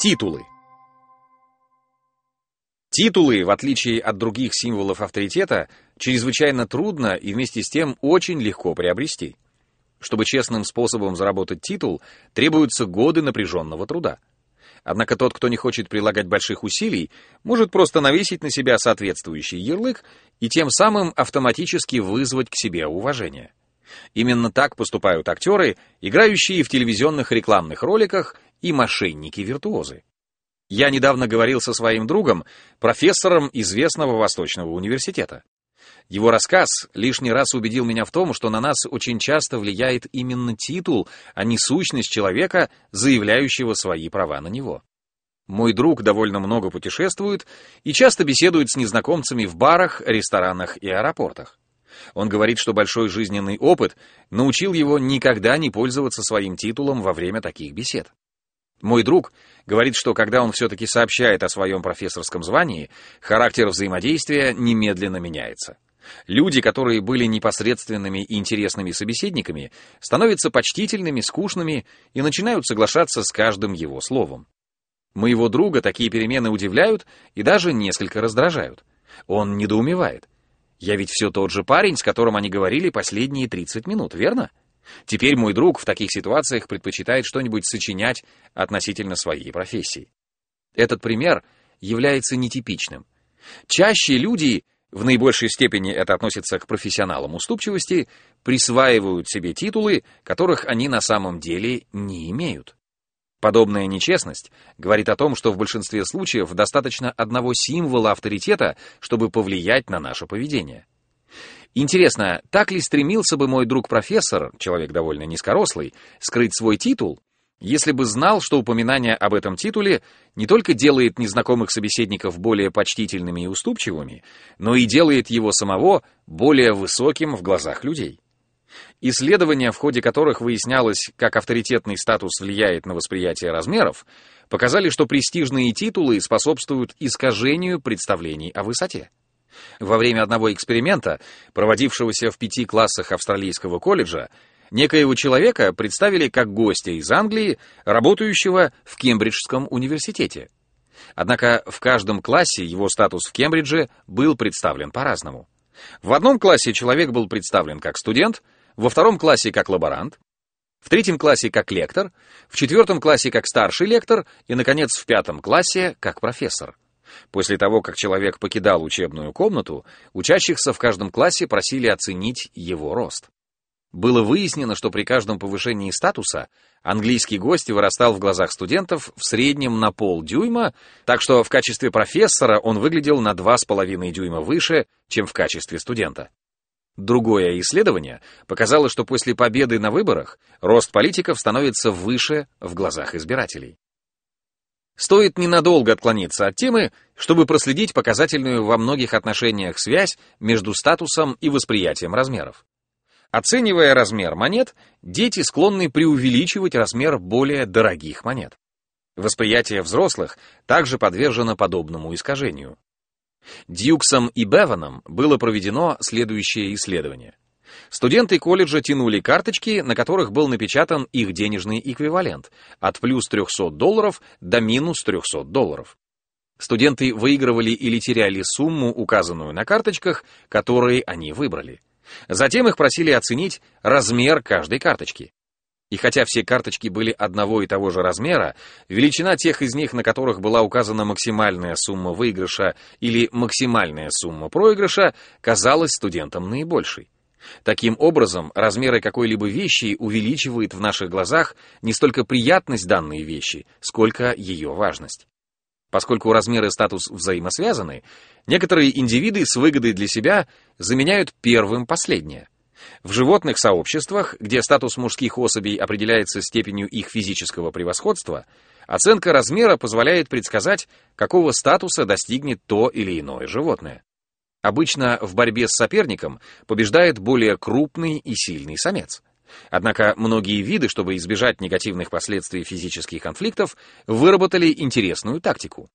Титулы. Титулы, в отличие от других символов авторитета, чрезвычайно трудно и вместе с тем очень легко приобрести. Чтобы честным способом заработать титул, требуются годы напряженного труда. Однако тот, кто не хочет прилагать больших усилий, может просто навесить на себя соответствующий ярлык и тем самым автоматически вызвать к себе уважение. Именно так поступают актеры, играющие в телевизионных рекламных роликах и мошенники-виртуозы. Я недавно говорил со своим другом, профессором известного Восточного университета. Его рассказ лишний раз убедил меня в том, что на нас очень часто влияет именно титул, а не сущность человека, заявляющего свои права на него. Мой друг довольно много путешествует и часто беседует с незнакомцами в барах, ресторанах и аэропортах. Он говорит, что большой жизненный опыт научил его никогда не пользоваться своим титулом во время таких бесед. Мой друг говорит, что когда он все-таки сообщает о своем профессорском звании, характер взаимодействия немедленно меняется. Люди, которые были непосредственными и интересными собеседниками, становятся почтительными, скучными и начинают соглашаться с каждым его словом. Моего друга такие перемены удивляют и даже несколько раздражают. Он недоумевает. Я ведь все тот же парень, с которым они говорили последние 30 минут, верно? Теперь мой друг в таких ситуациях предпочитает что-нибудь сочинять относительно своей профессии. Этот пример является нетипичным. Чаще люди, в наибольшей степени это относится к профессионалам уступчивости, присваивают себе титулы, которых они на самом деле не имеют. Подобная нечестность говорит о том, что в большинстве случаев достаточно одного символа авторитета, чтобы повлиять на наше поведение. Интересно, так ли стремился бы мой друг-профессор, человек довольно низкорослый, скрыть свой титул, если бы знал, что упоминание об этом титуле не только делает незнакомых собеседников более почтительными и уступчивыми, но и делает его самого более высоким в глазах людей. Исследования, в ходе которых выяснялось, как авторитетный статус влияет на восприятие размеров, показали, что престижные титулы способствуют искажению представлений о высоте. Во время одного эксперимента, проводившегося в пяти классах австралийского колледжа, некоего человека представили как гостя из Англии, работающего в Кембриджском университете. Однако в каждом классе его статус в Кембридже был представлен по-разному. В одном классе человек был представлен как студент, во втором классе как лаборант, в третьем классе как лектор, в четвертом классе как старший лектор и, наконец, в пятом классе как профессор. После того, как человек покидал учебную комнату, учащихся в каждом классе просили оценить его рост. Было выяснено, что при каждом повышении статуса английский гость вырастал в глазах студентов в среднем на полдюйма, так что в качестве профессора он выглядел на 2,5 дюйма выше, чем в качестве студента. Другое исследование показало, что после победы на выборах рост политиков становится выше в глазах избирателей. Стоит ненадолго отклониться от темы, чтобы проследить показательную во многих отношениях связь между статусом и восприятием размеров. Оценивая размер монет, дети склонны преувеличивать размер более дорогих монет. Восприятие взрослых также подвержено подобному искажению. Дьюксом и Беваном было проведено следующее исследование. Студенты колледжа тянули карточки, на которых был напечатан их денежный эквивалент от плюс 300 долларов до минус 300 долларов. Студенты выигрывали или теряли сумму, указанную на карточках, которые они выбрали. Затем их просили оценить размер каждой карточки. И хотя все карточки были одного и того же размера, величина тех из них, на которых была указана максимальная сумма выигрыша или максимальная сумма проигрыша, казалась студентам наибольшей. Таким образом, размеры какой-либо вещи увеличивают в наших глазах не столько приятность данной вещи, сколько ее важность. Поскольку размер и статус взаимосвязаны, некоторые индивиды с выгодой для себя заменяют первым последнее. В животных сообществах, где статус мужских особей определяется степенью их физического превосходства, оценка размера позволяет предсказать, какого статуса достигнет то или иное животное. Обычно в борьбе с соперником побеждает более крупный и сильный самец. Однако многие виды, чтобы избежать негативных последствий физических конфликтов, выработали интересную тактику.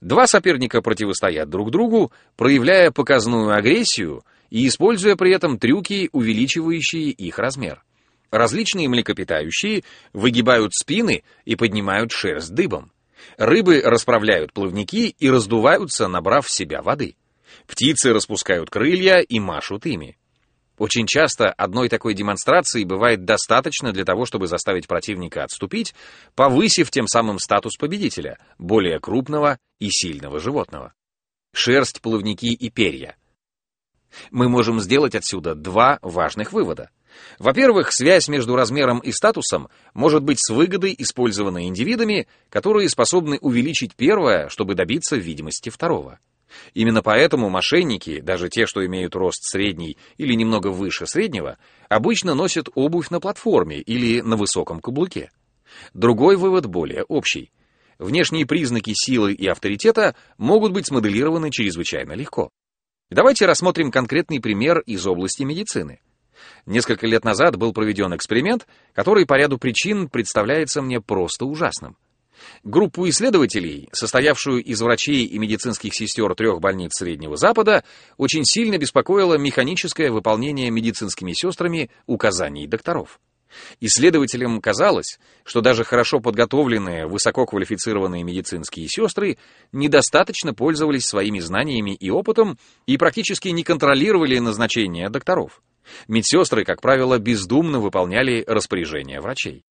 Два соперника противостоят друг другу, проявляя показную агрессию и используя при этом трюки, увеличивающие их размер. Различные млекопитающие выгибают спины и поднимают шерсть дыбом. Рыбы расправляют плавники и раздуваются, набрав в себя воды. Птицы распускают крылья и машут ими. Очень часто одной такой демонстрации бывает достаточно для того, чтобы заставить противника отступить, повысив тем самым статус победителя, более крупного и сильного животного. Шерсть, плавники и перья. Мы можем сделать отсюда два важных вывода. Во-первых, связь между размером и статусом может быть с выгодой, использованной индивидами, которые способны увеличить первое, чтобы добиться видимости второго. Именно поэтому мошенники, даже те, что имеют рост средний или немного выше среднего, обычно носят обувь на платформе или на высоком каблуке. Другой вывод более общий. Внешние признаки силы и авторитета могут быть смоделированы чрезвычайно легко. Давайте рассмотрим конкретный пример из области медицины. Несколько лет назад был проведен эксперимент, который по ряду причин представляется мне просто ужасным. Группу исследователей, состоявшую из врачей и медицинских сестер трех больниц Среднего Запада, очень сильно беспокоило механическое выполнение медицинскими сестрами указаний докторов. Исследователям казалось, что даже хорошо подготовленные, высококвалифицированные медицинские сестры недостаточно пользовались своими знаниями и опытом и практически не контролировали назначение докторов. Медсестры, как правило, бездумно выполняли распоряжения врачей.